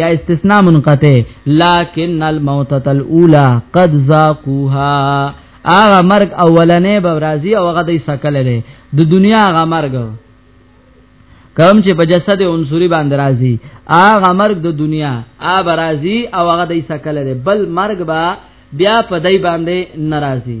یا استثناء منقطع لكن الموتة الاولى قد ذاقوها اغه مرګ اولنې به راضي او هغه دې سکل لري د دنیا هغه مرګ کوم چې په جسد عنصري باندې راضي اغه مرګ د دنیا ا برازي او هغه دې سکل لري بل مرګ با بیا په دای باندې ناراضي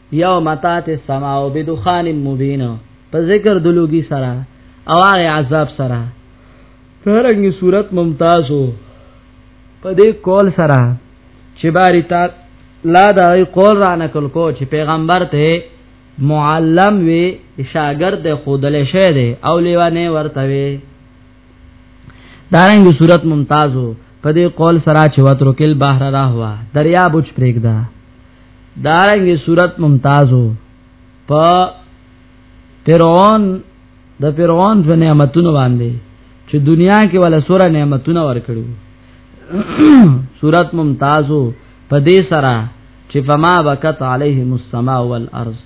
یوم تات السماء بدخان مبین په ذکر دلوګي سره او هغه عذاب سره فرنګي صورت ممتازو په دې کول سره چې باری تا لا دا قول را نقل کو چې پیغمبر ته معلم وی شاګرد خودل شه دی او لیوانه ورته وی دارنګ صورت ممتازو په دې قول سره چې وترکل بحر را هوا دریا بوج پرېګدا دارنګي صورت ممتازو په فرعون د فرعون په نعمتونو باندې چې دنیا کې ولا سوره نعمتونه ورکړو صورت ممتازو په دې سره چې فما بکت علیهم السما والارض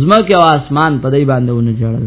زمکه او اسمان په دې باندې ونه جوړل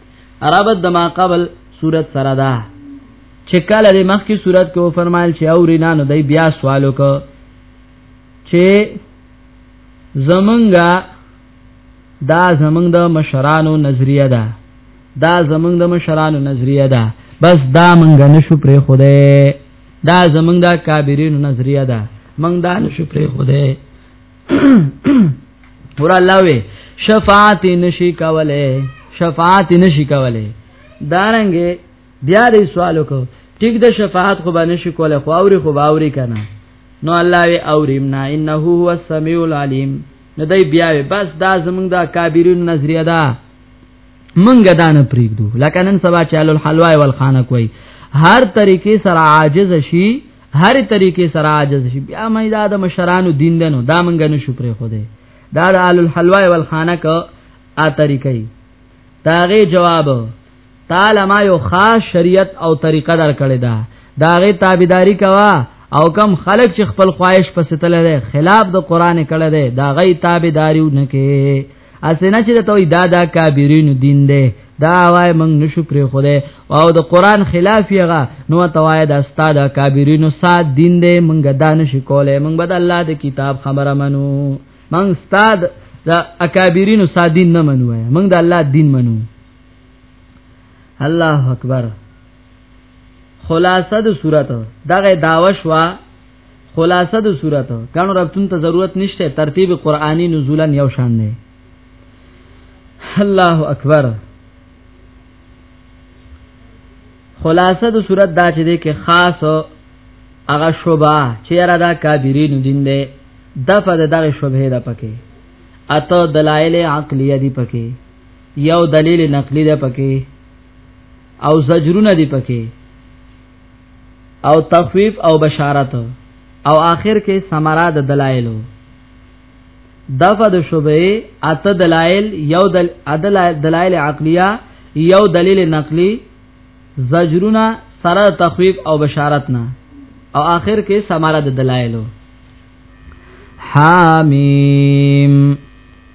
عربت د ما قبل صورت سره ده چې کله د مخ کی صورت کو فرمایل چې او رینا نو دای بیا سوالو کو چې زمونږه دا زمونږ د مشرانو نظریه ده دا زمونږ د مشرانو نظریه ده بس دا مونږ نشو پرې خوده دا زمونږ د کابرینو نظریه ده مونږ دا نشو پرې خوده ور الله وی شفاعت نشي کوله شفاعت نشي کوله دارنګ بیا دې سوال وکړو ټیک د شفاعت خو باندې شي کوله خو اوري خو باوري کنه نو الله وی اوریم نه انه هو السمیع العلیم نو دای بیا وی بس دا زمونږ دا کابیرون نظریه ده منګه دا نه پریږدو لکه نن سبا چالو الحلوا والخانه کوي هر طریقې سره عاجز شي هر طریقې سره عاجز شي بیا مې دا د مشرانو دین دنو دا منګ نه شو پرې خو دې دا د آل الحلوا والخانه ک ا طریقې تاغه جواب تعالی ما یو خاص شریعت او طریقه در کړی دا داغه تابعداری کوا او کم خلق چې خپل خواهش پسې تللی خلاف د قران کړه دی دا غي تابعداریو نه کې اسنه چې ته وای دا دا کابرینو دین دی دا وای موږ نشو پر خوده او د قران خلاف یغه نو ته وای دا استاد کابرینو سات دین دی موږ دا نشو کولای موږ بد الله د کتاب خبره منو موږ استاد دا اکابرینو سات دین نه منو موږ د الله دین منو الله اکبر خلاصه د صورت دغه داوش وا خلاصه د صورت کانو ربطون ته ضرورت نشته ترتیب قرآنی نزولا یو شان دی الله اکبر خلاصه د صورت دا چې دی کې خاص هغه شوبه چې را دا کابرین دین دی دفه د دغه شوبه ده پکې اته دلایل عقلیه دي پکې یو دلیل نقلی ده پکې او زجرونه دي پکې او تخفیف او بشارت او آخر کې ثمره د دلایل دفع د شوبه اته دلایل یو دل دلایل عقلیه یو دلیل نقلی زجرونه سره تخفیف او بشارت نه او آخر کې ثمره د دلایل حامیم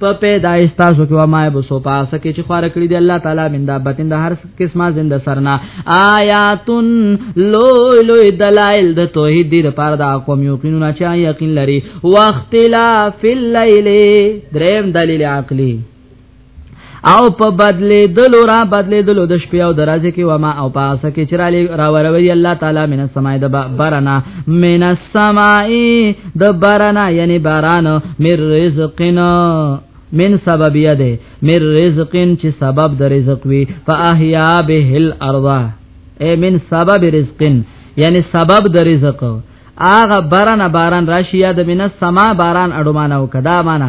په پیدایش تاسو کې ما به سو پاس کې چې خور کړی دی الله تعالی من دابتن د هر قسمه زنده سرنا آیاتن لوی لوی دلائل د توحید دی لپاره د قوم یقینونه چې یقین لري واختلاف الليل دریم دلیل عقلی او په بدلې دلو را بدلې دلو د شپې او درازه کې وما او پاسه کې چرالي را وروي الله تعالی من السماء د برنا من السماء د باران یعنی باران مر رزقنا من سببیه ده مر رزقن چې سبب د رزق وی فاحیا به الارض اے من سبب رزقن یعنی سبب د رزق اغه باران باران راشي یا د من سما باران اډمانه وکدا معنا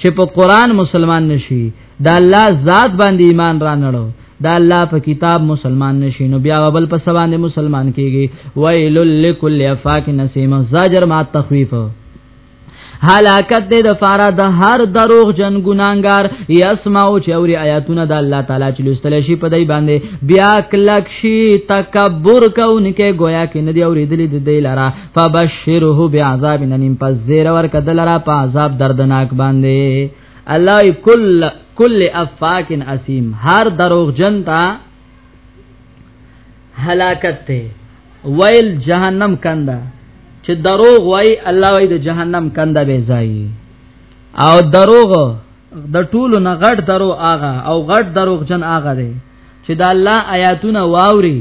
چې په قران مسلمان نشي دا الله ذات باندې ایمان را نړو دا الله په کتاب مسلمان نشي نو بیا بل په سبانه مسلمان کیږي ویل لکل افاک نسیم زاجر ما تخویف هلاکت دې د فارا د هر دروغ جن ګناګار یسمعو چې اوري آیاتونه د الله تعالی چې لستل شي په دای باندې بیا کلک شي تکبر کوونکې گویا کې نه دی اورېدلې د دې لاره فبشره بعذاب ننیم پس زیر ور کدل را په عذاب دردناک باندې الله کل کل افاک اسیم هر دروغ جن تا هلاکت ته ویل جهنم کنده چې دروغ وای الله وای د جهنم کنده به ځای او دروغ د ټولو نه غټ درو آغا او غټ دروغ جن آغا دی چې د الله آیاتونه واوري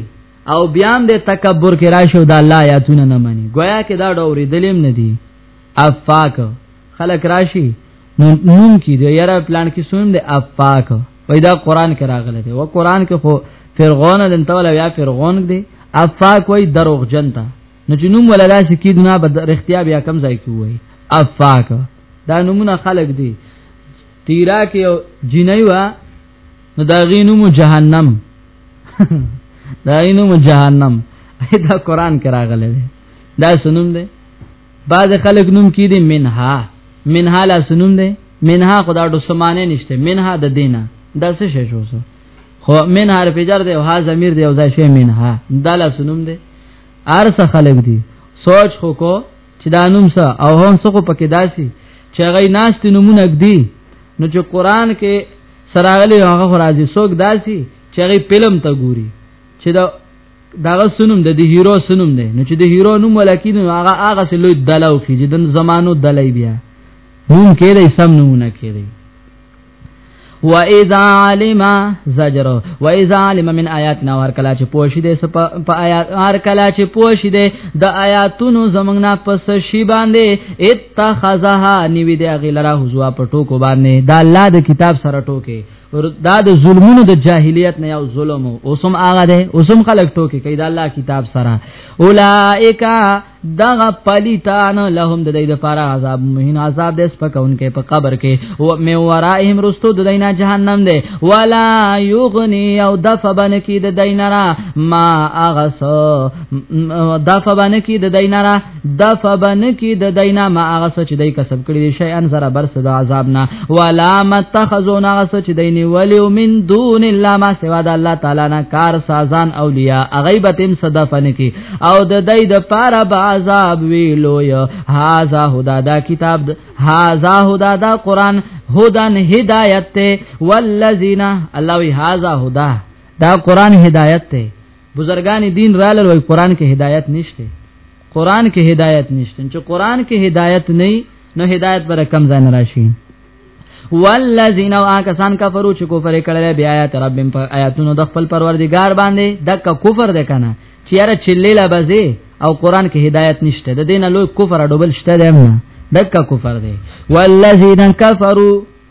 او بیا هم د تکبر کې راشو د الله آیاتونه نه مني گویا کې دا ډورې دلیم نه دي افاک خلک راشي نو نوم کې دی یاره پلان کې سوم د افاک پیدا قران کې راغله دی و قران کې خو فرعون دن تولا یا فرعون دی افاک وای دروغ جنتا نو چې نوم ولا داسې کې دنا بد رختیا بیا کم ځای کې وای افاک دا نمونه خلق دی تیرا کې جنای وا نو دا غینوم جهنم دا اینو جهنم دا قران کې راغلی دی دا سنوم دی بعض خلک نوم کې دي منها منها لا سنوم دی منها خدا د سمانه نشته منها د دینه دا څه شې شو سو خو من حرف جر دی او ها ضمیر دی او دا شی منها دا لا سنوم دی ارس خلک دي سوچ خو کو چې دا نوم سه او هم څه کو پکې داسي چې غي ناشته نمونه دي نو چې قران کې سراغلی هغه خرازي سوک داسي چې غي فلم ته ګوري چې دا دغه سنم د دې هیرو سنم دی نو چې د هیرو نوم ولکې نو هغه هغه سه لوی دلاو کې چې د زمانو دلای بیا نوم کې دی سم نمونه کې دی و اذا علم زجر و اذا علم من آیاتنا هر کلا چې پوښی دې په آیات هر کلا چې پوښی دې د آیاتونو زمنګنا پس شی باندې ات تخذها نیوی دی هغه لرا حضوا په ټوکو باندې دا الله د کتاب سره ټوکې دا د ظلمونو د جاهلیت نه یو ظلم اوسم هغه ده اوسم خلک ټوکې کوي دا الله کتاب سره اولائک دغه پلیتان لهم د دې لپاره عذاب مهین عذاب دې سپکونکې په قبر کې او مې ورائهم رستو د دینه جهنم دې ولا یغنی او دفبن کې د دینه را ما اغس دفبن کې د دینه را دفع بنکی د دینا ما هغه سچ دی کسب کړی دی شی ان زرا برس د عذاب نه ولا متخذون هغه سچ دی نی ولی من دون الله ما سوا د الله تعالی نه کار سازان اولیاء غیبتم صدفن کی او د دای د پارا با عذاب ویلو یا هاذا هدا دا کتاب هاذا هدا دا قران هدن هدایت ته والذین الله هاذا هدا دا قران هدایت ته بزرگان دین رال وی قران کې هدایت نشته قران کې هدایت نشته چې قران کې هدایت نه نو هدایت بر کم ځای نه راشي والذین واکسان کفروا چې کفر کړل بیا آیات ربم پر آیاتونو د خپل پروردگار باندې دک کفر ده کنه چې یاره چلیلا بزه او قران کې هدایت نشته د دین لوی کفر ډوبل شته ده دک کفر ده والذین کفروا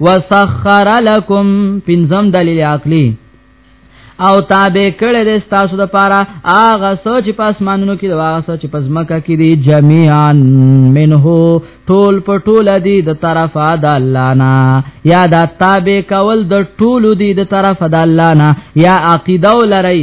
وسخر لكم پنځم دلیل عقلی او تابع کړه د تاسو د پاره اغه سوچ پس مانونو کې دا سوچ پس مکه کې دی جميعا منه ټول په ټول دی د طرفه د الله نه یا دا تابع کول د ټول دی د طرفه د الله نه یا عقیده ولرئ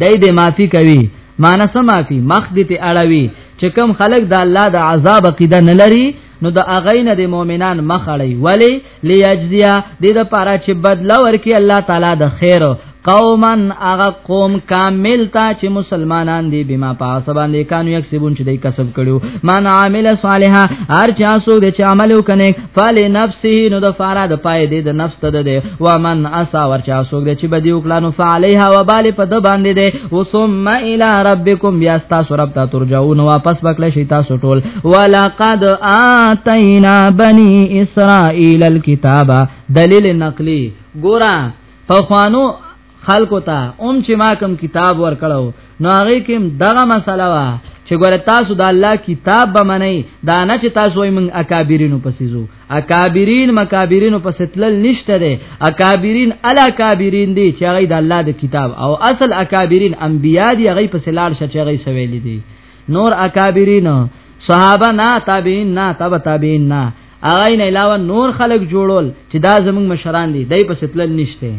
دای دې معافي کوي معنی سم معافي مخ دې په اړوي چې کم خلک د الله د عذاب عقیده نه لري نو د اغین د مؤمنان مخ اړي ولی لیجزیا دې د پاره چې بدلا ورکي الله تعالی د خیر قوما اغه قوم کامل تا چې مسلمانان دي بما پاس باندې کانو یک سبون چې دای کسب کړو من عامل صالحا هر چا سو دې چې عمل وکنه فل نفسه نو د فارا د پای دی د نفس ته ده و من اسا ورچا سوګ د چې بدی وکړه نو فعليها وبال په د باندې ده و ثم الى ربكم بیا تاسو رب ته ترجعون واپس وکړه شي تاسو ټول ولقد اتینا بني اسرائيل الكتاب دلیل نقلی ګورا په خوانو خلکو ته اوم چې ما کوم کتاب ورکړو نو هغه کې دغه مسله وا چې ګوره تاسو د الله کتاب به منئ دا نه چې تاسو یې من اکابرینو پسې زو اکابرین مکابرینو پسې تلل نشته ده اکابرین الا کابرین دي چې هغه د الله د کتاب او اصل اکابرین انبیا دي هغه پسې لاړ شې چې هغه سویل دي نور اکابرین صحابه نه تابعین نه تبع تابعین نه هغه نه علاوه نور خلق جوړول چې دا زموږ مشران دي دای په ستل نشته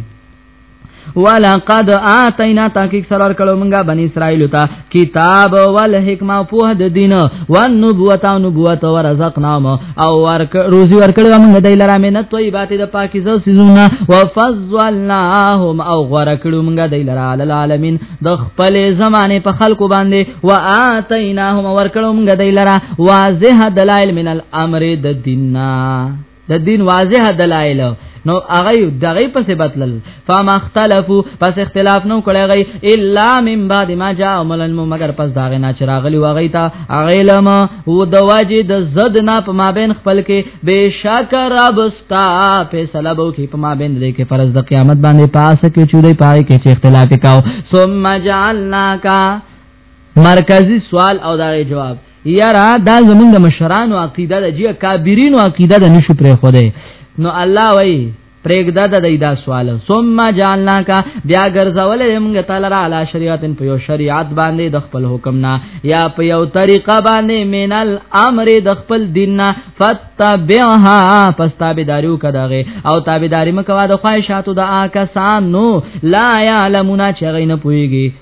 ولقد اتینا تحقیق سرور کړو مونږه بنی اسرائیل ته کتاب ول حکمت په د دین او نبوت او نبوت ورزقنام او ورک روزي ورکړو مونږه دای لرا مینه طیبات د پاکیزو سيزونه وفضلناهم او ورکړو مونږه دای لرا العالمین د خپل زمانه په خلکو باندې واتیناهم ورکړو مونږه دای لرا واضح دلائل من الامر د دیننا د دین واضح دلایل نو هغه دغه په سبب تل فما اختلافو پس اختلاف نو کړی غي الا من بعد ما جاء ملن مگر پس دا غنا چراغلی وغی تا علم هو د واجی د زد نه په مابین خپل کې بشک رب استا فیصله بو کې په مابین دې کې فرض د قیامت باندې پاس کې چولې پای کې چې اختلاف وکاو ثم جعلناک مرکزی سوال او دا جواب یرا دا زمونږ د مشرانو عقیده ده جی کابرینو عقیده ده نشو پرې خو ده نو الله وای پرېګدا د دې دا سوال ثم جعلنا کا بیا ګرځول موږ تعالی را علی شریعت په یو شریعت باندې د خپل حکم نه یا په یو طریقه باندې مینل امر د خپل دین نه فتبعها پس تابعداریو کداغه او تابعداری مکوا د خواهشاتو د آکسانو لا یعلمون چې غین پویږي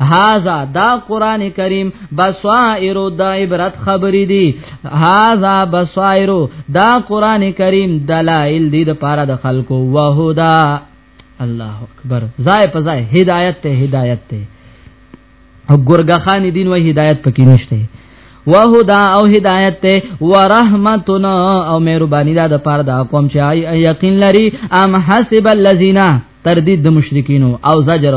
هاذا دا قران کریم بصائر د عبرت خبرې دي هاذا بصائر دا قران کریم دلائل دي د پاره د خلکو وهدا الله اکبر زای په زای هدایت ته هدایت ته او ګورګه خان دین و هدایت پکې نشته وهدا او هدایت ته ورحمتنا او مهرباني دا د پاره دا قوم چې یقین لري ام حسب الذین تردید د مشرکینو او زجر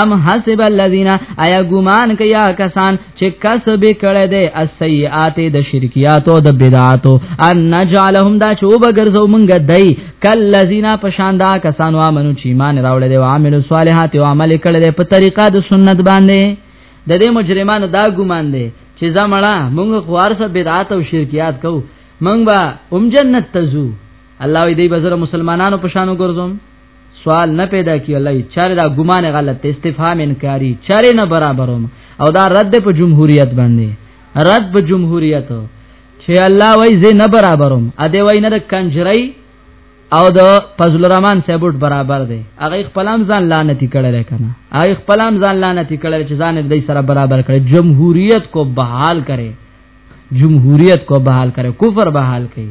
ام حسب الذین ایا ګمان کیا کسان چې کسب کړه دې السیئات د شرکیات او د بدعات ان نجعلهم دا چې وبګرځو مونږ دای کلذین پشاندا کسانو امنو چې ایمان راوړل دي او عامل صالحات او عمل کړه دې په طریقه د سنت باندې د دې مجرمانو دا ګمان دي چې زمړه مونږ خوارسه بدعات او شرکیات کو مونږ به هم جنت تزو الله وی دی بزر مسلمانانو په شانو ګرځوم سوال نه پیدا کی الله چاره دا ګمان غلط استفهام انکاری چاره نه برابروم او دا رد په جمهوریت باندې رد په جمهوریت چې الله وای زه نه برابروم ا دې وای نه د کنجرای او د فضل الرحمن سیبوت برابر دی هغه خپلام ځان لعنتی کړل کنه هغه خپلام ځان لعنتی کړل چې ځان دې سره برابر کړي جمهوریت کو بحال کړي جمهوریت کو بحال کړي کفر بحال کړي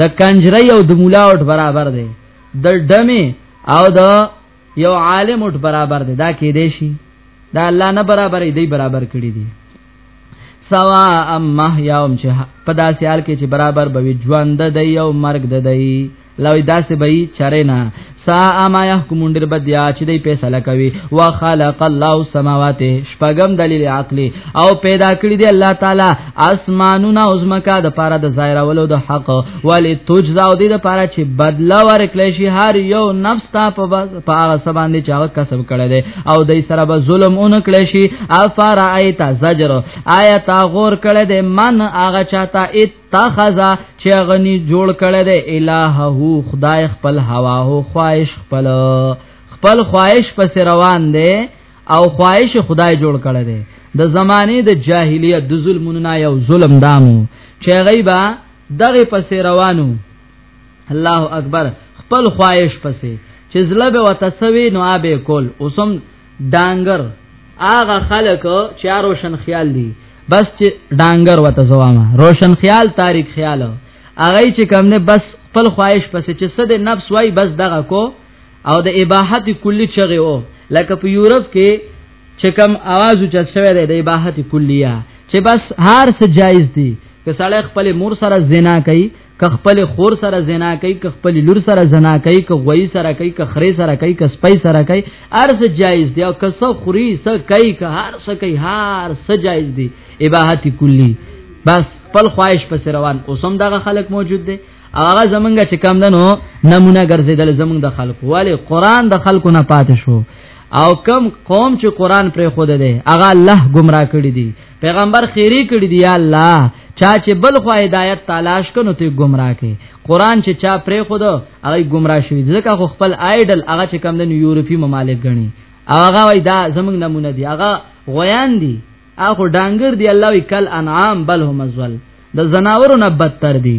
د کنجري او د مولا اوټ برابر دی د ډمه او د یو عالم اوټ برابر دی دا کې دی شي دا الله نه برابر دی برابر کړی دی سوا ام مح یوم چې په داسې حال کې چې برابر به ژوند د یو مرګ د دی لوی داسې به یې چرې نه سا ما يحكمون در بدیا چې دی فیصله کوي وخلق الله السماوات شپغم دلیل عقلی او پیدا کړی دی الله تعالی اسمانونه او زمکا د پاره د ظاهر ولو د حق ولی تجزا او د پاره چې بدلا ورکړي شي هر یو نفس تا په په هغه سبان دي چې هغه کسب کړي دي او دای سره به ظلم اون کړي شي افرایت زجر آیت غور کړي دي من هغه چاته تاخذا چې غني جوړ کړي د الہه خدای خپل هوا هو خواهش خپل خپل خواهش پس روان دي او خواهش خدای جوړ کړي دي د زمانه د جاهلیت د ظلمونو نه یو ظلم دامو چې غیبا دغه پس روانو الله اکبر خپل خواهش پسې چې زلبه وتسوي نو ابه کول اوسم ډانګر هغه خلک چې روشن خیال دي بس چې ډانګر وته زوامه روشن خیال تاریخ خیال هغه چې کم نه بس خپل خواهش پسې چې صد نفس وای بس دغه کو او د اباحت کلی چغه او لکه په یورپ کې چې کم आवाज او چت شوی دی د اباحت کلیه چې بس هر څه جایز دي که سړی خپل مور سره زنا کوي که خپل خور سره زنا کوي که خپل لور سره زنا کوي که غوي سره کوي که خري سره کوي که سپي سره کوي ارس جایز دی او که څو خوري څو کوي که هر څه کوي هر څه جایز دی اباحت کلی بس خپل خواهش پس روان اوسم دغه خلک موجود دي هغه زمونږ چې کم دنو نمونه ګرځیدل زمونږ د خلکو ولی قران د خلکو نه پاتې شو او کم قوم چې قران پر خود ده هغه الله گمراه کړی دي پیغمبر خیری کړی دی یا الله چا چې بل خو هدایت تلاش کنو ته گمراه کې قران چې چا پرې خود هغه گمراه شوی ځکه خو خپل آیډل هغه چې کم د یورپی ممالک غني هغه وای دا زمنګ نمونه دی هغه غویان دی هغه ډانګر دی الله وی کل انعام بل هم ازل د زناورو نه بدتر دی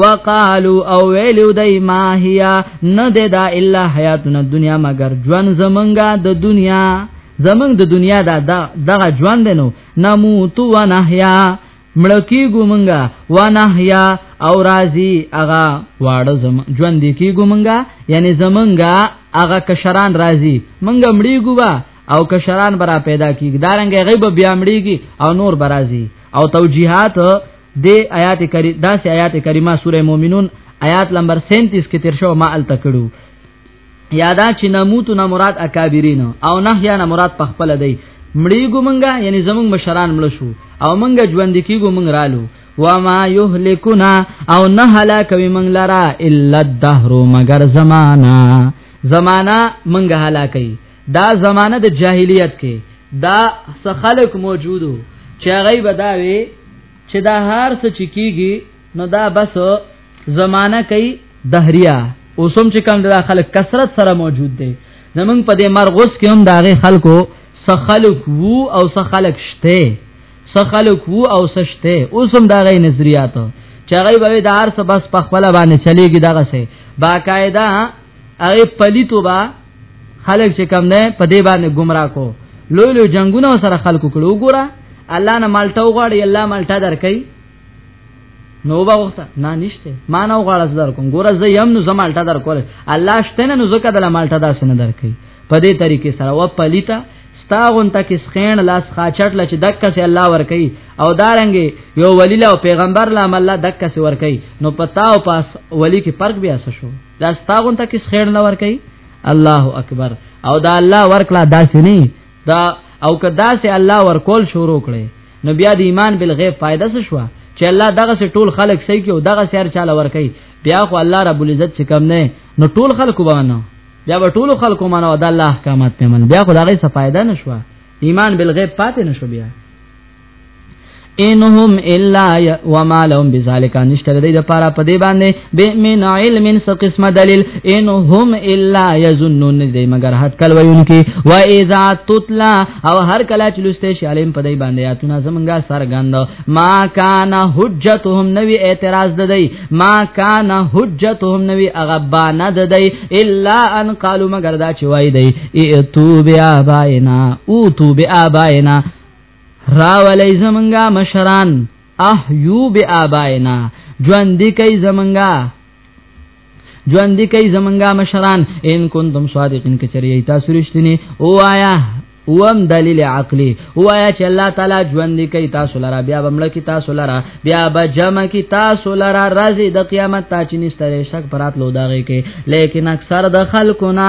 وقالو او ویلو دای ما هيا نه ده دا الا حیاتنا دنیا مگر ژوند زمونږه د دنیا زمونږ د دنیا دا دغه ژوند نو نموت و نحیا مړکی ګومنګا و نحیا او رازی اغا واړه زم ژوند کی ګومنګا یعنی زمونږه اغا کشران رازی مونږه مړی ګوا او کشران برا پیدا کیږي دارنګ غیب بیا مړیږي او نور برازي او توجیهات د آیات کری داسې آیات کریمه سوره مومنون آیات نمبر 37 کې تیر شو ما ال تکړو یادا چې نموت نه مراد اکابرین او نحیا نه مراد پخپل دی مړیګو مونږه یعنی زمونږ مشران مړ شو او مونږ ژوند کیګو مونږ رالو وما یهلکنا او نه هلاکوي مونږ لرا الا الدهر مگر زمانہ زمانہ مونږ هلاکي دا زمانہ د جاهلیت کې دا خلق موجودو چې هغه بداوي چې دا هر څه چې کیږي نو دا بس زمانہ کوي دهریا اوسم چې کوم دا خلک کثرت سره موجود دي زمونږ په دې مرغوس کې هم داغه خلکو سخلق وو او سخلق شته سخلق وو او سشته اوسم داغه نظریات چې هغه به د هر څه بس په خپل باندې چلیږي دغه سه باقاعده هغه پلیتو با خلک چې کم نه په دې باندې گمراه کو لوی لوی جنگونه سره خلکو کړو ګوره الله نه مالټه وغواړي الله مالټه درکې نو با وخت نه نشته ما نه وغواړه زر کوم ګوره زه يم نو زمالټه در کول الله شته نه نو زکه د مالټه داس نه درکې په دې طریقې سره و پلیتا ستاغون تک سخین لاس خاچټ لچ دک سه الله ور کوي او دارنګي یو ولی له پیغمبر لا مله دک سه ور کوي نو پتاو پاس ولی کې فرق بیا څه شو دا ستاغون ته کس خیر نه ور کوي الله اکبر او دا الله ورکلا داسې نه دا او که داسې الله ورکول شروع کړي نو بیا د ایمان بل غیب فائدہ څه شو چې الله دغه سه ټول خلق سې کې او دغه سیر چاله ور کوي بیا خو الله رب العزت چې کم نه نو ټول خلق وبانو بیا به ټول خلق ومانو دا الله احکامات نه من بیا خو دغه څه فائدہ نشو ایمان بل غیب پاتې نشو بیا انهم الا وما لهم بذلك نشته د دې لپاره په دې باندې به من علم س قسم دلیل انهم الا يظنون دې مگر حد کل وینکی و اذا تطلع او هر کله چې لسته شي علم په دې باندې اتونه زمونږه سرګند ما کان حجتهم نوی اعتراض د دې ما کان حجتهم نوی اغبانه د دې الا ان قالوا مگر دا چې وای دی اتو بیا باینا او تو بیا باینا راولې زمونږه مشران احیو بی آبائنا ژوند دی کوي زمونږه ژوند دی کوي زمونږه مشران ان کنتم صادقین کچری تاسو رښتینی او آیا وم دلیل عقلی وایا چې الله تعالی ژوند کوي تاسو لرا بیا بمړه کی تاسو لرا بیا بجمع کی تاسو لرا راځي د قیامت تا چې نشته شک پرات لو داږي کې لیکن اکثر د خلکو نه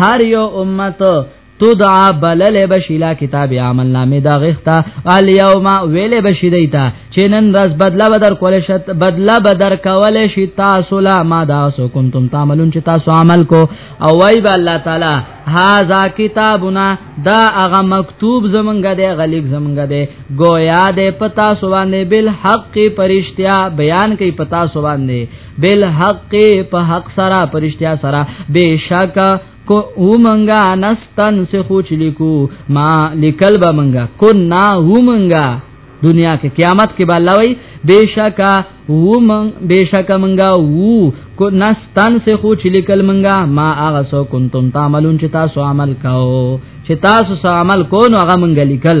هر یو امت تدعا بلل بشیلا کتاب عمل نامه دا غختا الیوم ویل بشیدایتا چې نن رس بدلا بدر کول شت بدلا بدر کول شي تاسو لا ما دا سو کنتم تعملون چې تاسو عمل کو او وای با الله تعالی هاذا کتابنا دا هغه مکتوب زمونږه دی غلیب زمونږه دی گویا دی پتا سو باندې بالحق پرشتیا بیان کوي پتا سو باندې بالحق په حق سره پرشتیا سره بشک کو او منګا نستن سے خوچ لیکو ما لیکل با منګا کو نا هو منګا دنیا کې قیامت کې بالا وای بشکا وو من بشکا منګا وو کو نستان سے خو چې لیکل منګا ما هغه سو کنتم تعملون چې تاسو عمل کاو چې تاسو سو عمل کو نو هغه منګا لیکل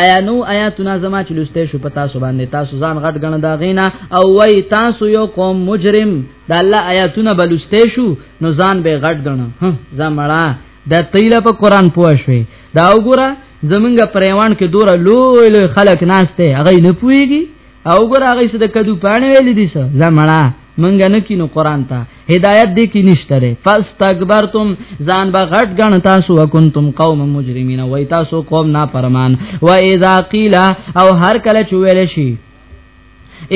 آیا نو آیاتونه زما چې لسته شو پتا سو باندې تاسو ځان غټ غن دا غینا او وای تاسو یو قوم مجرم دا الله آیاتونه بلسته شو نو ځان به غټ غن زمړه د تیله په قران پوه شوي دا وګوره زمونږ پریوان کې دوره لوی لوی خلک ناشته هغه نه پويږي او ګور هغه څه د کدو پانی ویل دي څه زمړه مونږ نه کینو قران ته هدایت دې کې نشته لري فاستكبرتم ځان به غټ غن تاسو وکنتم قوم مجرمین وای تاسو قوم نافرمان و اذا قیل او هر کله چویل شي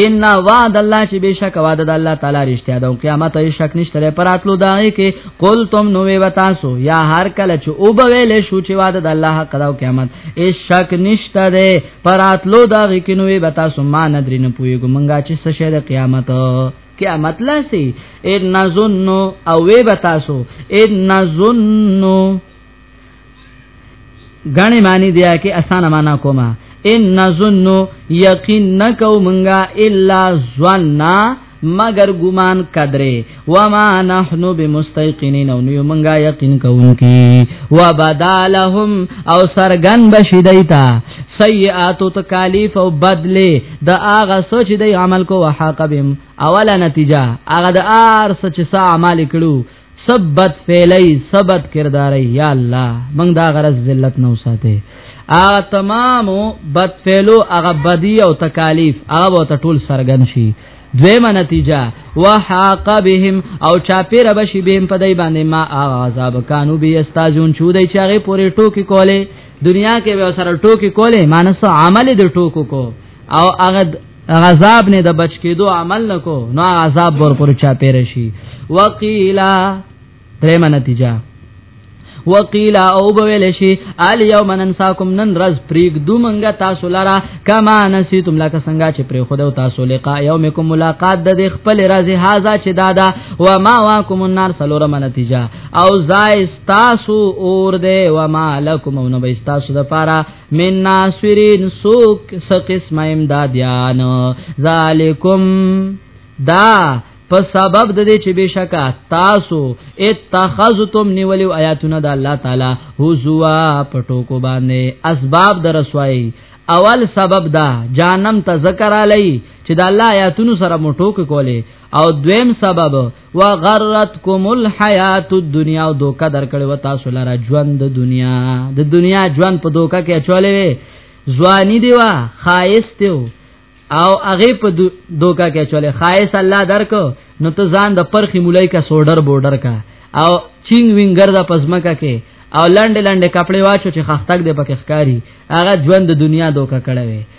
ان وعد الله چې بشک وعد د الله تعالی رښتیا ده او قیامت یې شک نشته پراتلو دای کې قل تم نو وی وتاسو یا هر کله چې او به ویل شو چې وعد د الله حق ده او قیامت یې شک نشته ده پراتلو دای کې نو وی وتاسو ما ندرینه پویګو مونږه چې څه شه د قیامت کیا مطلب سی ان نظن او وی بتاسو ان نظن غنی معنی دیا کې اسانه معنا کومه ان نظن یقین نکو منګه الا ظننا مگر ګمان قدرې وما نحن بمستيقنين او نیو منګه یقین کوونکی وبدالهم او سرغن بشیدایتا سیئات تکالیف او بدله دا هغه سوچ دی عمل کو وحاق بهم اوله نتیجه هغه د ار سوچ سا عمل کړو سبت فعلی سبت کردار یا الله موږ دا غرض ذلت نو ساته هغه تمام بد فعلو هغه بدی او تکالیف هغه ته ټول سرګن شي دویمه نتیجه وحاق بهم او چاپیر بشی بهم پدای باندې ما عذاب کانو بی استاجون چودای چاغه پوری ټوکی کوله دنیا کې به سره ټوکی کولې مانس عمل د ټوکو کو او هغه غذاب نه د بچ کېدو عمل نکو نو عذاب ور پر چا پیر شي وقیلا درېمه نتیجه وقیلا او بویل شي ال یوم ننساکم نن رز پریګ دو منګه تاسو لرا کما نسیتم لک څنګه چې پر خدای تاسو لقا یومکم ملاقات د خپل راز هاذا چې دادا و ما واکم النار سلورم نتیجه او زای استاسو اور دے وما لکم او نبی استاسو دا پارا من ناسورین سوک سقسم امدادیان ذالکم دا په سبب د دې چې بشکا تاسو اتخذتم نیولیو آیاتونه د الله تعالی حضوا پټو کو باندې اسباب د رسوایی اول سبب دا جانم ته ذکر علی چې د الله آیاتونو سره موټو کوله او دویم سبب وغرتکم الحیات الدنیا او دوکا درکړې و تاسو لاره ژوند د دنیا د دنیا ژوند په دوکا کې چولې وي ځواني دی وا خایست او هغه په دوکا کې چولې خایست الله درکو نو ته ځان د پرخي مولای کا سوډر بورډر کا او چینګ وینګر د پزماکه کې او لاندې لاندې کپڑے واچو چې خختګ دې پکې ښکاری هغه ژوند د دنیا دوکا کړه وي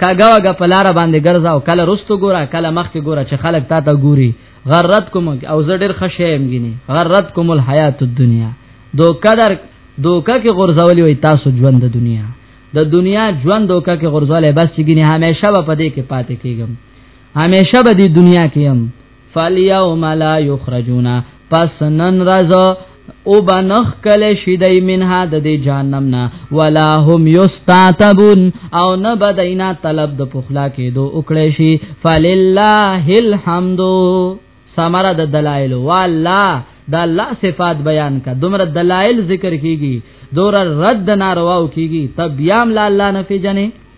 کاګه واګه په لار باندې ګرځاو کله رستو ګورا کله مخ کې ګورا چې خلک تا ته ګوري غرت کوم او زه ډېر خشم غني غرت کوم الحیات الدنیا دو قدر دوکه کې غرزولې وي تاسو ژوند د دنیا د دنیا ژوند دوکه کې غرزولې بس چې غني همیشه به پدې کې پاتې کیږم همیشه به دې دنیا کې يم فالیوم لا یخرجون پس نن راز او بنخ کله شیدای منها د دې جهنم نه ولا هم یستعتبون او نه بدینا طلب د پخلا کېدو وکړي شي فللله الحمد سمره د دلایل والله دا الله صفات بیان کا دومره دلایل ذکر کیږي دور رد نارواو کیږي تب یام لا الله نه پیجنې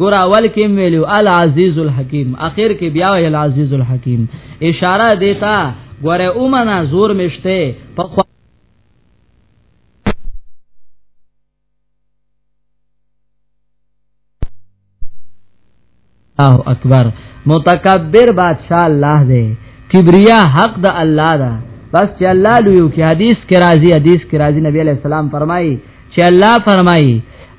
ګور اول کې ویلو العزیز الحکیم اخر کې بیا ویل العزیز الحکیم اشاره دیتا ګوره اومنه زور مشته په الله اکبر متکبر بادشاہ الله دی کبریا حق د الله دا بس چې الله لوی کی حدیث کې راځي حدیث کې راځي نبی علیہ السلام فرمایي چې الله فرمایي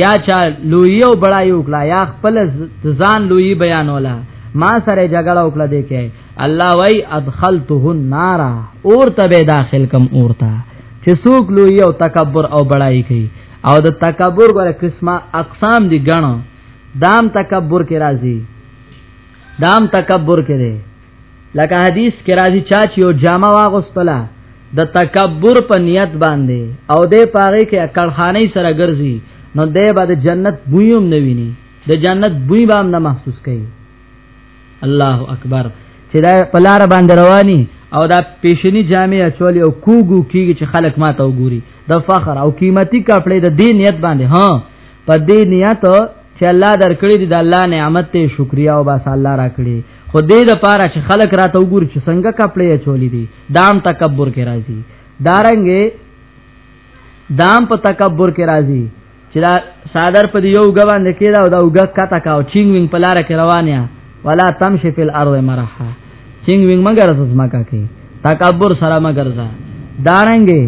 یا چا لوی او بڑای وکړه یا خپل ځان لوی بیانولا ما سره جګړه وکړه دې کې الله وای ادخلته النار اور ته به داخل کم اور ته چې څوک لوی او تکبر او بڑای کوي او د تکبر غره قسمه اقسام دي غنو دام تکبر کې راځي دام تکبر کې لکه حدیث کې راځي چا چې یو جامه واغوستله د تکبر په نیت باندې او دې پاره کې اکړخانه سره ګرځي نو دې به د جنت بوی هم نه ویني د جنت بوی به هم نه محسوس کوي الله اکبر چې دا پلار باندې رواني او دا پیشنی جامع اچولې او کوګو کیږي چې خلک ماته وګوري د فخر او قیمتي کپڑے د دې نیت باندې ها په دې نیت چې الله درکړي دي د الله نعمت ته شکریا او بس الله راکړي خو دې د پاره چې خلک راته وګور چې څنګه کپړې چولې دي دام تکبر کې راځي دارنګې دام په تکبر کې راځي چې دا صادر په یو غوان کې دا او دا وګ کته کاو چینګ وینګ په لار کې روانه ولا تمشي فی الارض مرحا چنګ وینګ مگر زمکا کې تکبر سره مگر ځا دارنګې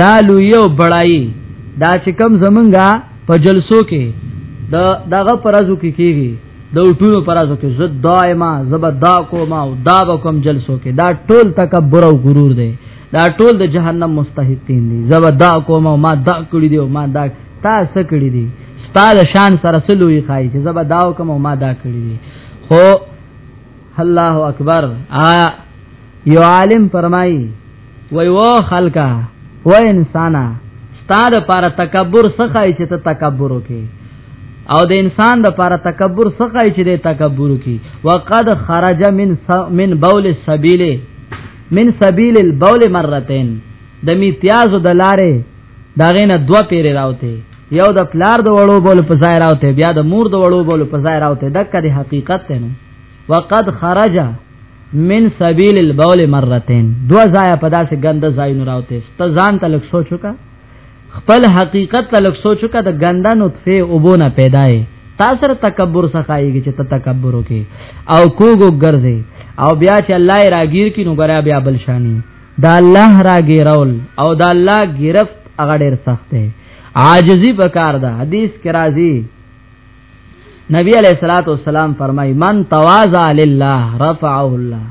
دا لویو بړای دا چې کم زمونږه په جلسو کې د دغه پرازو کې کیږي د ټولو پرازو کې زد دایما زبر دا کوما او دا بکم جلسو کې دا ټول تکبر او غرور دی دا ټول د جهنم مستحقین دي زبر دا کوما ما دا کړی دی ما دا تاسو کړی دی ستا د شان سره سلوي خای چې زبا داو کوم ما دا کړی دي خو الله اکبر آ یو عالم فرمای وای و خلکا و انسانا ستا د پر تکبر څخه چې ته تکبر وکې او د انسان د پر تکبر څخه چې د تکبر وکې وقد خرج من من بول السبيل من سبيل البول مرتين د میتیازو د لارې داغه نه دوا پیری راوته یو د پلار د وړو بول په ځای راوته بیا د مور د وړو بول په ځای راوته دک د حقیقت ته نو وقد خرج من سبیل البول مرتين دو ځای په داسې ګنده ځای نه راوته ست ځان ته لک سوچو کا خپل حقیقت ته لک سوچو کا د ګنده نطفه وبونه پیدای تاسو را تکبر سخایږي چې ته تکبر وکې او کوګو ګرځي او بیا چې الله یې راګیر کینو ګرا بیا بل شانی دا الله راګیرول او دا الله گرفت هغه ډیر سخت دی عاجزی پکار ده حدیث کې راځي نبی علیہ الصلوۃ والسلام فرمای من تواضع لله رفعه الله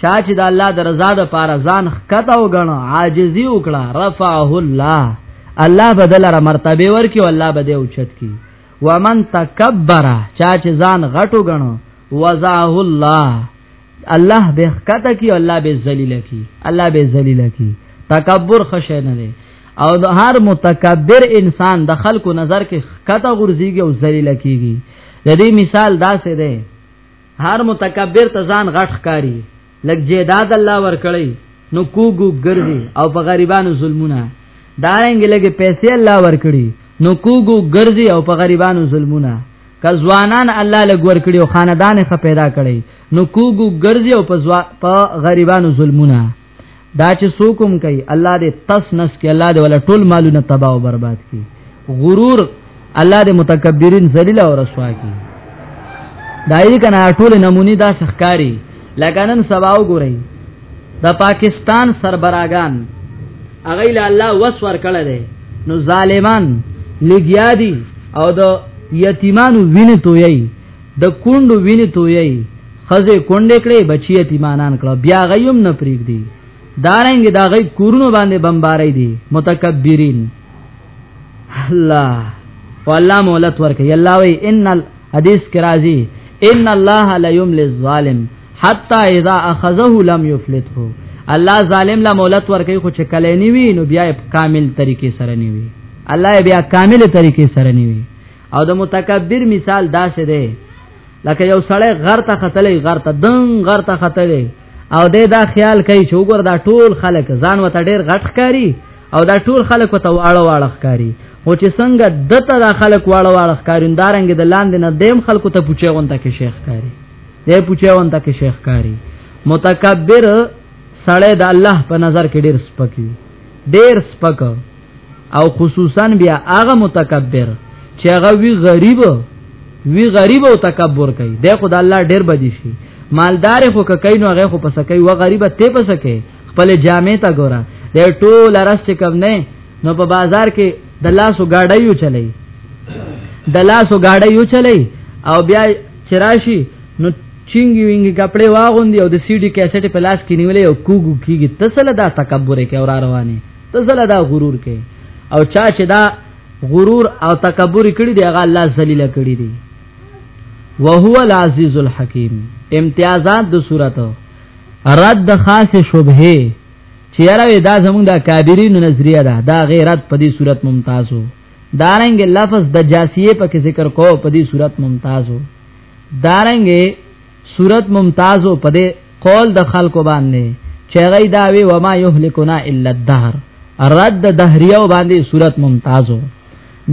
چا چې د الله د رضا د پاره ځان خکته وګڼو عاجزی وکړه رفعه الله الله بدل را مرتبه ورکی او الله بده اوچت کی ومن تکبر چا چې ځان غټو غنو وزاه الله الله به خکته کی الله به ذلیل کی الله به ذلیل کی تکبر خشه نه دی او د هر متکبر انسان د خلکو نظر کې خکته غورځيږي او ذلیل کیږي د دې مثال داسې دی هر متکبر ته ځان غټ ښکاری لګ جیداد الله ور کړی نو کوګو ګرځي او په غریبانو ظلمونه دارنګ لګ پیسې الله ور کړی نو کوګو ګرځي او په غریبانو ظلمونه کزوانان الله لګ ور کړی او خاندان خ پیدا کړی نو کوګو ګرځي او په غریبانو ظلمونه دا چې سوکم کوي الله دې تس نس کې الله دې ولا ټول مالونه تباہ او برباد کړي غرور الله دې متکبرین ذلیل او رسوا کړي دایي کنه ټول نمونی دا شخکاری لګانن سبا وګورئ د پاکستان سربراګان اغه له الله وسور کړه دې نو ظالمان لګیا دي او د یتیمانو وینې تویي د کونډو وینې تویي خزه کونډې کړې بچی یتیمانان کړه بیا غیم نه پریګ دی دارنګ دا غي کورونو باندې بمبارې دي متکبرین الله والله مولت ورکي الله وی ان الحديث کرازی ان الله لا يملي الظالم حتا اذا اخذه لم يفلته الله ظالم لا مولت ورکي خو چې کله نیوي نو بیا کامل طریقې سره نیوي الله بیا کامل طریقې سره نیوي او د متکبر مثال داسې دی لکه یو سړی غر ته ختلې غر ته دنګ غر ته ختلې او د دا خیال کوي چې وګور دا ټول خلک ځان وته ډیر غټ ښکاری او دا ټول خلک وته واړه واړه ښکاری او چې څنګه دته دا خلک واړه واړه ښکاری اندارنګ د لاندې نه دیم خلکو ته پوچې غونته کې شیخ کاری دی پوچې غونته کې شیخ کاری متکبر سړی د الله په نظر کې ډیر سپکی ډیر سپک او خصوصا بیا هغه متکبر چې هغه وی غریب وی غریب او تکبر کوي د خدای الله ډیر بدی شي مالدار خو کوي نو هغه خو پس کوي و غریب ته پس کوي خپل جامع تا ګورا د ټول راس چې کم نه نو په بازار کې د لاسو گاډي یو چلای د لاسو گاډي یو چلای او بیا چراشی نو چینګي وینګي کپڑے واغوندي او د سیډي کیسټ په لاس کې نیولې او کوګو کیږي تسل دا تکبر کې اور رواني ته زله دا غرور کوي او چا چې دا غرور او تکبر کړی دی هغه الله ذلیل کړی دی وهو العزیز الحکیم امتیازات د صورت رد خاص شبهه چې یاره دا زمونږ د کابرینو نظریه ده دا غیرت په دې صورت ممتازو دارنګ لفظ د جاسیه په ذکر کو په دې صورت ممتازو دارنګ صورت ممتازو په دې قول د خلکو باندې چې هغه دا وی و ما یهلکنا الا الدهر رد د دهریو باندې صورت ممتازو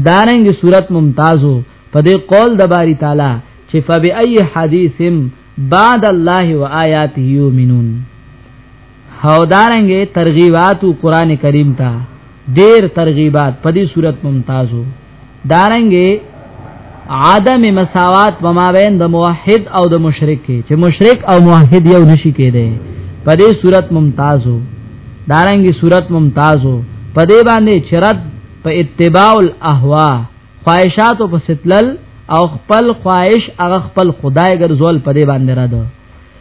دارنګ صورت ممتازو په دې قول د باری تعالی چې فبای حدیثم بعد الله و آیاته یؤمنون هو دارنګه ترغیبات قرآن کریم ته ډیر ترغیبات په دې صورت ممتازو دارنګه عدم مساوات په مابین د موحد او د مشرک کې چې مشرک او موحد یو نشي کېدی په دې صورت ممتازو دارنګه صورت ممتازو په دې باندې چرت په اتباع الاهوا خواهشات او پسیتلل او خپل خواهش هغه خپل خدای ګرځول په دې باندې را ده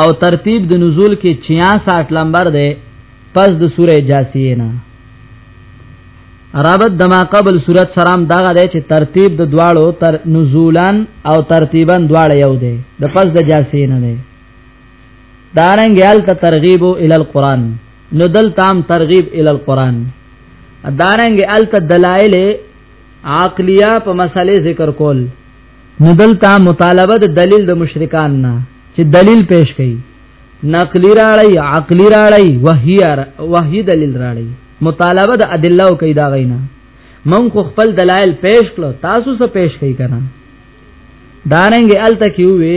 او ترتیب د نزول کې 66 لمبر دی پس د سوره جاسیه نه رابط دما قبل صورت سرام داغه دی چې ترتیب د دواړو تر نزولان او ترتیبا دواړه یو دی د پس د جاسیه نه دی دارنګ یال ته ترغیب ال القران نو دل تام ترغیب ال القران دارنګ ال ته دلایل عقلیه په مسلې ذکر کول نو دلته مطالبه د دلیل د مشرکان نه چې دلیل پیش کړي نقلی راړی عقلی راړی وحی وحی دلیل راړی مطالبه د ادله او کیدا غینا مون خو خپل دلایل پیش کړو تاسو څه پیش کړي کنه دارنګ الته کیوي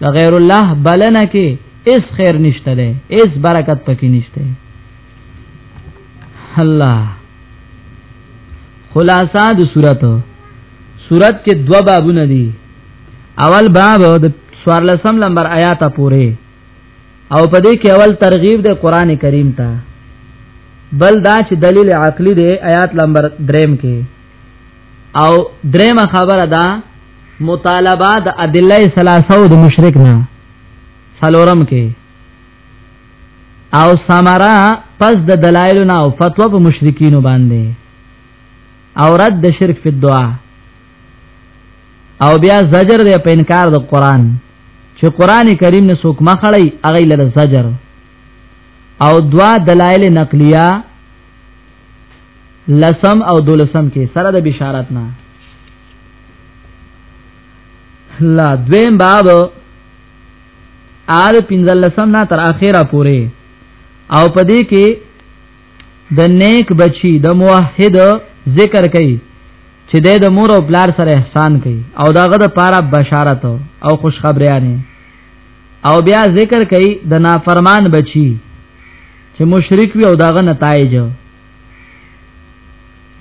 د غیر الله بلنه کې اس خیر نشته ده اس برکت پکې نشته الله خلاصہ د صورت صورت کې دوا بابونه دي اول باب د 14 نمبر آیات پورې او په دې کې اول ترغیب د قران کریم ته بل دا چې دلیل عقلی دی آیات نمبر 3 کې او درېمه خبره ده مطالبه د ادله ثلاثه د مشرک نه څلورم کې او سمرا پس د دلایل نه او فتوا په مشرکین باندې او رد د شرک په دعا او بیا زجر د په انکار د قران چې قران کریم نه څوک مخړی اغه لره زجر او دوا دلایل نقلیه لسم او دولسم کې سره د بشارت نه لا دویم باب آل پنزل لسم نا تر آخیره پوری او پدې کې د نیک بچی د موحد ذکر کوي چې د د مور او پلار سره احسان کوي او داغه د پاره بشارت او خوشخبریانه او بیا ذکر کوي د نافرمان بچی چې مشرک وي او داغه نتایج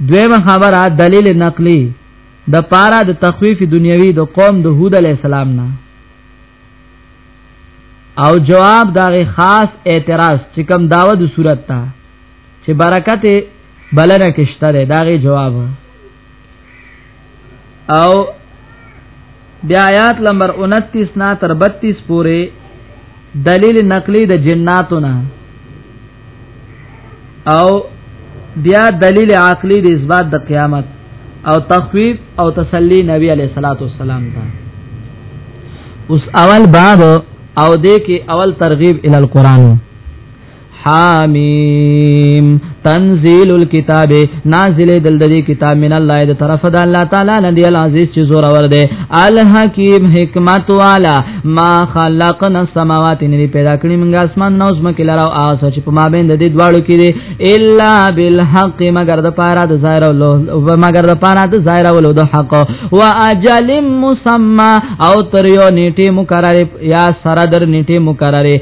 دویمه خبره دلیل نقلی د پارا د تخویف دنیوي د قوم د هود علی السلام نه او جواب دغه خاص اعتراض چې کوم داوه د صورت ته چې برکت بلنه کشته ده دغه جواب او بیا آیات نمبر 29 نا تر 32 پورې دلیل نقلی د جناتونه او بیا دلیل عقلی د اثبات د قیامت او تخویف او تسلی نبی علیہ الصلوۃ والسلام ته اوس اول باب او دې کې اول ترغیب ال القرآن حامیم تنزيل الكتاب نازل دل دې کتاب من الله دې طرف د الله تعالی نه دی العزیز چې زور ور دې الحکیم حکمت والا ما خلقنا السماوات نه پیدا کړی موږ اسمان نو زم کې لراو آس چې په ما بین دې دواړو کې دې الا بالحق مگر د پاره د ظاهر او مگر د پاره د ظاهر او د حق او اجل مسمى او تر یو نیټه مقرره یا سره در نیټه مقرره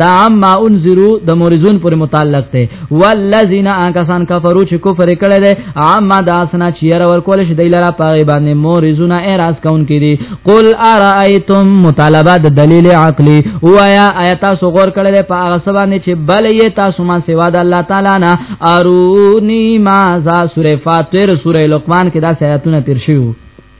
دا اما انذرو د مورزون پر متعلق ته والذین انکسان کفرو چې کفر کړي دي اما دا سنا چیر ور کول شي د لرا پاغي باندې مورزون اعتراض کون کړي قل ارایتم مطالبه د دلیل عقلی وایا آیات صغور کړي دي په هغه سبا نه چې بل یې تاسو ما سوا د الله تعالی نه ارونی ما ذا سوره فاطر سوره لقمان کې دا آیاتونه تیر شوی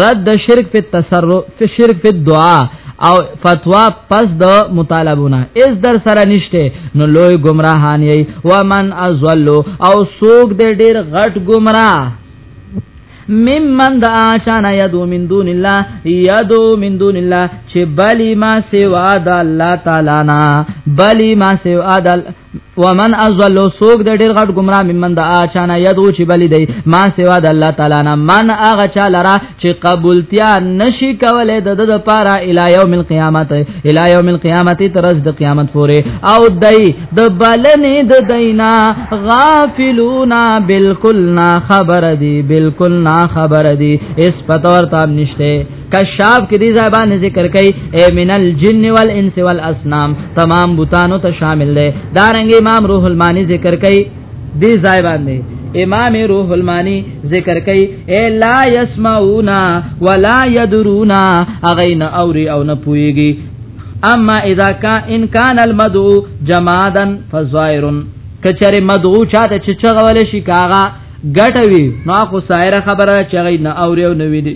رد شرک په تصرف په شرک په دعا او فتوا پس د مطالبونه اس در سره نشته نو لوی گمراهان یی ومن ازلو او سوق د ډیر غټ گمراه ممن د آشان یدو من دون الله یدو من دون الله چې بلی ما سوا د الله تعالی نه بلی ما سوا د ومن ازل سوق د ډیر غټ گمراه ممن د اچانا یدو چې بلی دی ما سوا د الله تعالی نه من اغه چا لرا چې قبولتیا نشي کولای د د پاره الی یوم القیامت الی یوم القیامت ترز د قیامت پورې او دای د بلنې د دینا غافلونا بالکل نا خبر دی بالکل نا خبر دی اس پتور تام نشته کشاف کې دې ځای باندې ذکر کوي اے من الجن والانس والاسنام تمام بوتانو ته شامل دی دا رنګ امام روح المانی ذکر کوي دې ځای باندې امام روح المانی ذکر کوي اے لا يسمعونا ولا يدرونا اغین اوري او نه پويږي اما اذا کا ان کان المدعو جمادا فظاهر کچره مدعو چاته چې چغول شي کاغه ګټوي نو خو سایر خبره چغې نه اوري او نه وي دي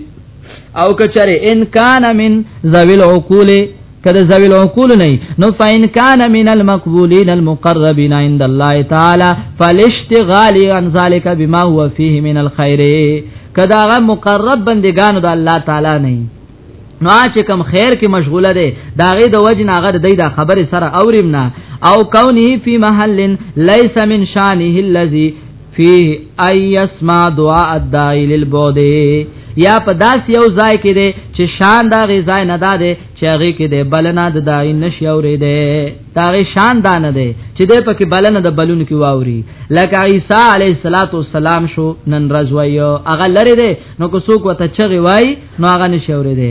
او کچره ان کان من ذویل عقول کده ذویل عقول نه نو فین کان من المقبولین المقربین عند الله تعالی فالاشتغال عن ذلك بما هو فيه من الخير کدا غ مقرب بندگان د الله تعالی نه نو چې کم خیر کې مشغوله ده دا غي د وجه نه غد د خبره سره اوریم نه او کونی فی محل لیس من شانه الذی فيه اي يسمع دعاء الداعي للبعد یا په داس یو ځای کې دی چې شان دا غي ځای نه دا دی چې هغه کې دی بلنه د دای نشي اوري دی دا غي شان دا نه دی چې دی په کې بلنه د بلون کې واوري لکه عیسی علیه الصلاۃ والسلام شو نن رضویو هغه لری دی نو کو څوک وته چغي وای نو هغه نشي اوري دی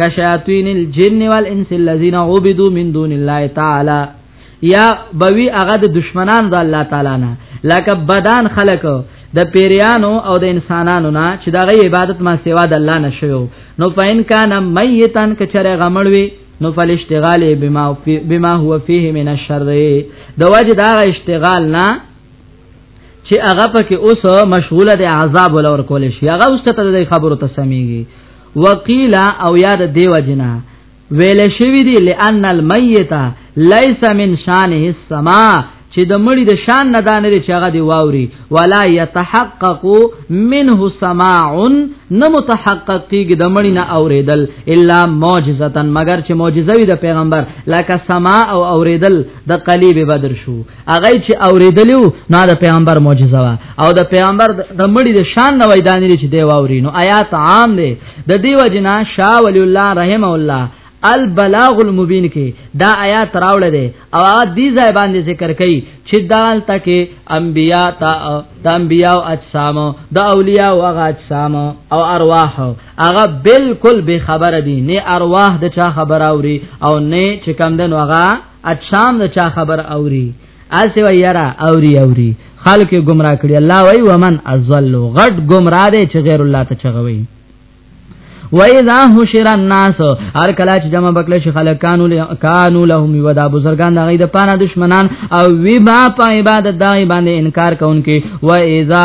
کشیاطین الجن والانس الذين عبدوا من دون الله تعالی یا بوی هغه د دشمنان د الله تعالی نه لکه بدان خلق د پیریانو او د انسانانو نه چې دغه عبادت ما سیوا د الله نشو نو فین کان میتن کچره غمړوي نو فل اشتغال بما بما هو فيه من الشر د وجه دا اشتغال نه چې هغه پکې اوس مشغوله د عذاب ولور کول شي هغه اوس ته د خبرو ته سميږي وقیلا او یاد دیو جنا ویل شوی دی لئن المیت لیس من شانه السما چې د مړي د شان نه دانه چې هغه دی واوري ولا يتحقق منه سماع نه متحقق کیږي د مړي نه اوریدل الا معجزتا مگر چې معجزوي د پیغمبر لکه سما او اوریدل د قلیب بدر شو هغه چې اوریدلیو نه د پیغمبر معجزه وا او د پیغمبر د مړي د شان نه وای دانې چې دی واوري نو آیات عام دی د دیو جنا شاه ولی الله رحم الله البلاغ المبین کې دا آیات راوړل دي او دې ځای باندې ذکر کړي چې دال تکي انبیا تا د انبیا او اجسام د اولیاء او هغه اجسام او ارواح هغه بالکل به خبر دي نه ارواح د چا خبر اوري او نه چې کم دن هغه اچام نه چا خبر اوري اسی و یرا اوري اوري خلق گمراه کړي الله وای ومن ازل غټ گمراه دي چې غیر الله ته چغوي و اذا حشر الناس هر کله چې جمع بکله شي خلک کانو کانو لهم ودا بزرگان دغه د پانه دشمنان او وی با په عبادت دای باندې انکار کوونکې و اذا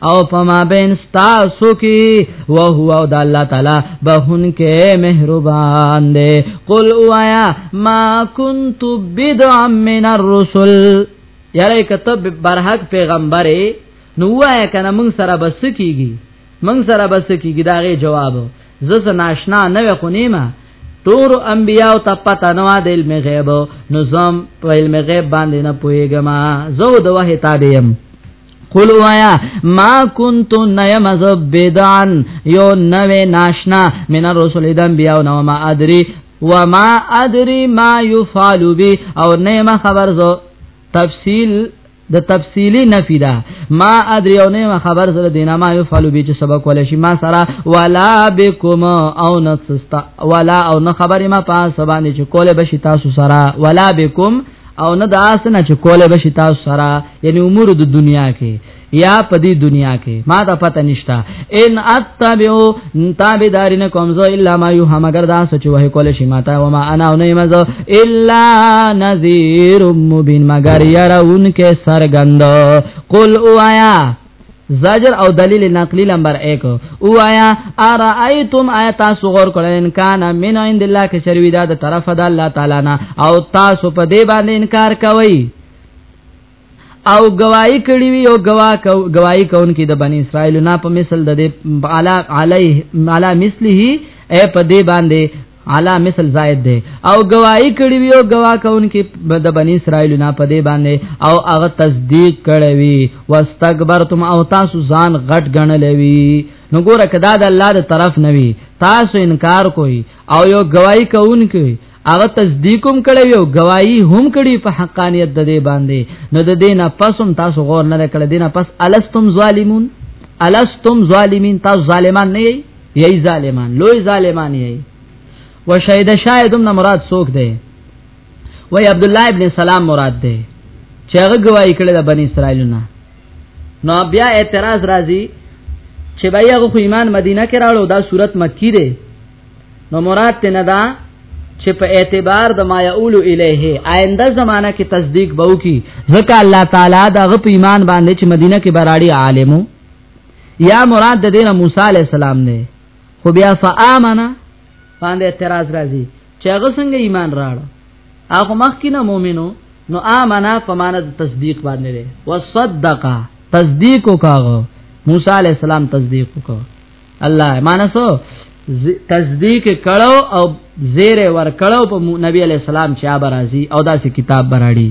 او پما بین ستاسو کی و هو او د الله تعالی بهون کې مهربان دی قل اوایا ما كنت بدعا من الرسل یاره کتب برحق پیغمبره نو وایا کنه مونږ سره بس کیږي مونږ سره بس کیږي داغه جواب زس ناشنا نه وې خو نیمه تور انبیاء او تپتا نو د علم غیب نو زم په علم غیب باندې نه پويګما زو د وه تابعم قل وایا ما كنت نیم از بدعن یو نوې ناشنا من رسول دم بیا نو ما ادري وما ادري ما يفعل بي او نه ما خبر زو تفصیل د تفصیلی نفی ده ما ادری او نه خبر سره دینه ما یو فعلو بیچ سبق ولا شی ما سره ولا بكم او نستا ولا او نه خبر ما پاس باندې چې کوله بشی تاسو سره ولا بكم او نه داس نه چې کوله بشي تاسو سره یعنی امور د دنیا کې یا په دې دنیا کې ما ته پته نشتا ان اتبعو تابعدارین کوم زو الا ما یو هم اگر دا سچ وه کول شي ماته و ما انا نه مزو الا نذیر مبین مگر يرون کې سرګند قل اوایا زجر او دلیل نقلی نمبر 1 او آیا ارایتم آیا تاسو غور کړئ ان کان من عند الله کې شروی دا د طرف د الله تعالی نه او تاسو په دې باندې انکار کوئ او گواہی کړی وی او گواه کو گواہی کونکي د بنی اسرائیل نه په مثل د علی علی مثله اے په دې باندې علا مثل زائد ده او گواہی کړی وی او گوا کون کې د بنی اسرائیل نه پدې باندې او هغه تصدیق کړی وی واستكبرتم او تاسو ځان غټ غنلې وی نو ګوره کدا د الله د طرف نه وی تاسو انکار کوی او یو گواہی کون کې هغه تصدیقم کړی یو گواہی هم کړی په حقانیت د دې باندې نو د دې نه پسوم تاسو غور نه کړی دینه پس الستم ظالمون الستم ظالمین تاسو ظالمان نه یی ظالمان لوی ظالمان یی وشهد شاهدم نه مراد څوک دی وای عبد الله ابن سلام مراد دی چې هغه گواہی کړې د بنی اسرائیلونه نو بیا اعتراض راځي چې بای هغه خو ایمان مدینه کې راړو دا صورت مکی دی نو مراد ته نه دا چې په اعتبار د ما یقول الیه آینده زمانہ کې تصدیق بو کی ځکه الله تعالی دا غ په ایمان باندې چې مدینه کې براړي عالمو یا مراد د دینه موسی علی السلام نه خو بیا فآمنا باندې اعتراض راځي چې هغه څنګه ایمان راړ هغه مخکینه مؤمنو نو آمنا فمانه تصدیق باندې ده وصدق تصدیق وکاغه موسی علی السلام تصدیق وکاغه الله مانسو تصدیق کړو او زیر ور کړو په نبی علی السلام چې ابرازي او داسې کتاب براړي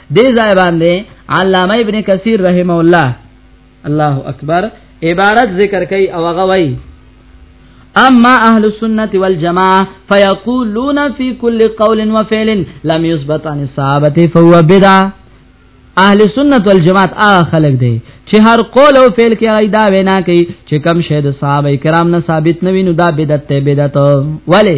دې ځای باندې علامه ابن کثیر رحم الله الله اکبر عبارت ذکر کوي او هغه وایي اما اهل السنه والجماعه فيقولون في كل قول وفعل لم يثبت عن الصحابه فهو بدعه اهل سنت والجماعت هغه خلق دی چې هر قول او فعل کې هغه دا وینا کوي چې کم شه د صحابه کرام نه ثابت نه وینو دا بدعت ته بدعت ولی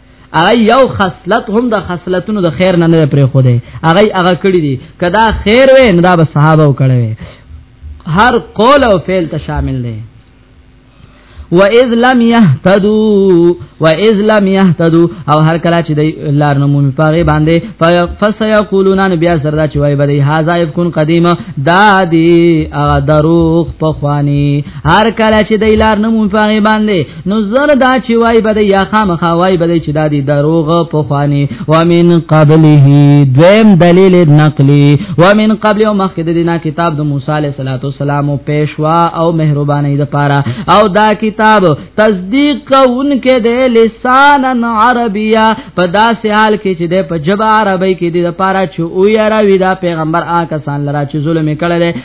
هغه یو خصلت هم د خصلتونو د خیر نه نه پرې خو دی هغه هغه کړی دی کدا خیر وې نو دا به صحابه وکړي هر قول او فعل ته شامل دی واذ لم يهتدوا واذ لم يهتدوا او هر کله چې د لار نمون پاره باندې فسيقولون ان بیا سردا چې وای بده هاذا يكون قديم دادي دروغ په خواني هر کله چې د لار نمون پاره باندې نو زر دا چې وای بده یا خامخا وای بده چې دا دی دروغ په خوانی ومن قبله دویم دلیل نقلی ومن قبل او مخکې د دینه کتاب د موسی علیه صلوات والسلام پیشوا او مهرباني د پاره او دا کتاب تصدیق کوونکې د لسانن عربیا په داسې حال کې چې د په جبه عربی کې د پاره چې او یرا وی دا پیغمبر آ کسان لرا چې ظلم کړل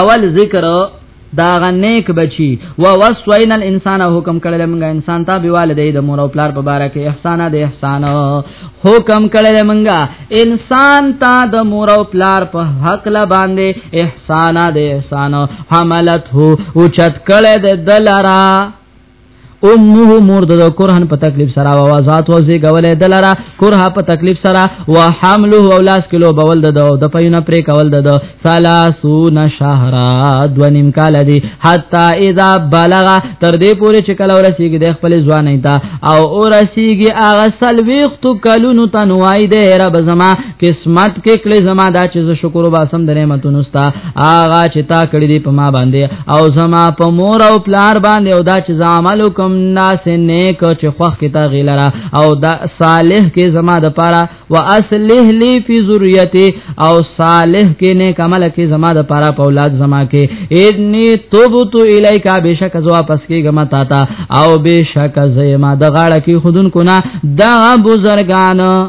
اول ذکر دا غ نیک بچی و وسوین الانسان حکم کړل موږ انسان ته بیوالدې د مور او پلار په باره کې احسان د احسان حکم کړل موږ انسان ته د مور او پلار په حق لا باندې احسان د احسان حملت هو او چت کړل د دلرا امه مور د کرهن په تکلیف سره او وزات او زیګولې دلاره کرها په تکلیف سره وحمله او لاس کلو بول د د پینه پرې کول د 30 شهر د نیم کال دی حتا اذا بلغ تر دې پورې چې کله ورسیږي د خپل ځواني ته او ورسیږي هغه سلويخت کلونو تنوای دی رب زما قسمت کې کړې زما دا چې زه شکر وباسم د نعمتونو ستا آغا چې تا کړې دې په ما باندې او زما په مور او پلار باندې او دا چې زامل کوم ناس نیک چې خوخ کې تا غیلرا او دا صالح کې زما د پاره واصلح لي في ذريتي او صالح کې نیک عمل کې زما د پاره په اولاد زما کې ادني توبت الیک بشک زوا پس کې غما تا تا او بشک زما د غاړه کې خودن کو نه دا بزرگان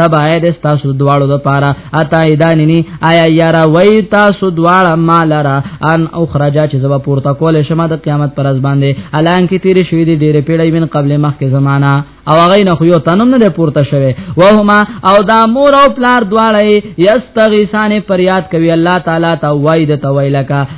تباید تاسو دواړو د پاره اتا ایداننی آیا یارا وای تاسو دواړه مال را ان اخرج چې زبا پورته کول شمه د قیامت پر از باندې الان کې تیر شوې دي ډېر پیړې من قبل مخکې زمانہ او هغه نه خو یو تنم نه پورته شوه وهما او دا مور او پلار دواړه یستغیثان پریاد کوي الله تعالی ته وای د تویلکا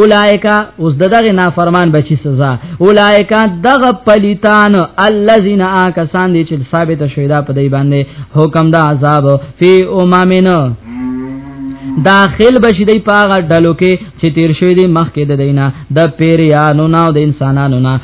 اولائکا اوس دغه نافرمان بچی سزا اولائکا دغه پلیتان الذين آکسان دي چې ثابت شویدا په دی باندې حکم دا عذاب فی اممن داخل بشي دی پاغه ډلو کې چې تیر شوی دی مخکې د دینه د پیریانو نه او د انسانانو نه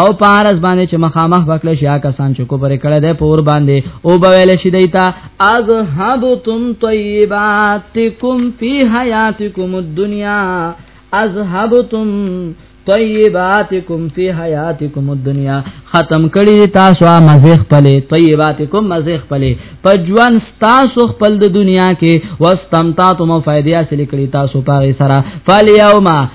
او پارس باندې چې مخامخ وکړي شیا کسان چې کو پرې کړه ده پور باندې او بویل شي دیتا از حبتم طیباتکم فی حیاتکم الدنیا از حبتم طیباتکم فی حیاتکم الدنیا ختم کړی تاسو مزه خپل طیباتکم مزه خپل پجوان تاسو خپل د دنیا کې واستمتعتم فائدې حاصل کړی تاسو پاره سره فالیوما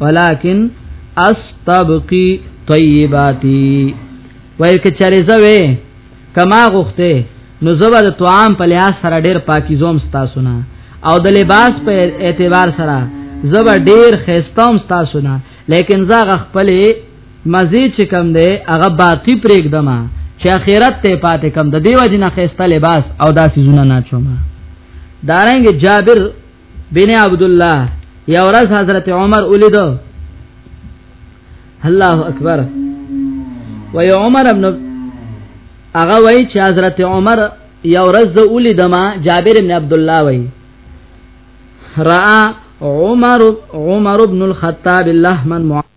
ولكن استبقي طيباتي وای کچره زوي کما غخته نو زبر طعام په لحاظ سره ډیر پاکیزوم تاسو نه او د لباس په اعتبار سره زبر ډیر خيستوم تاسو نه لیکن زغه خپل مزي چې کم دی هغه باقی پرېګ دما چې اخرت ته پاتې کم د دیو جن خيسته لباس او داسې زونه نه چوما دارنګ جابر بن عبد الله یا ورځ حضرت عمر ولید الله اکبر وای عمر ابن هغه وای چې حضرت عمر یا ورځ ولید ما جابر ابن عبد الله وای را عمر عمر ابن الخطاب الله من معاذ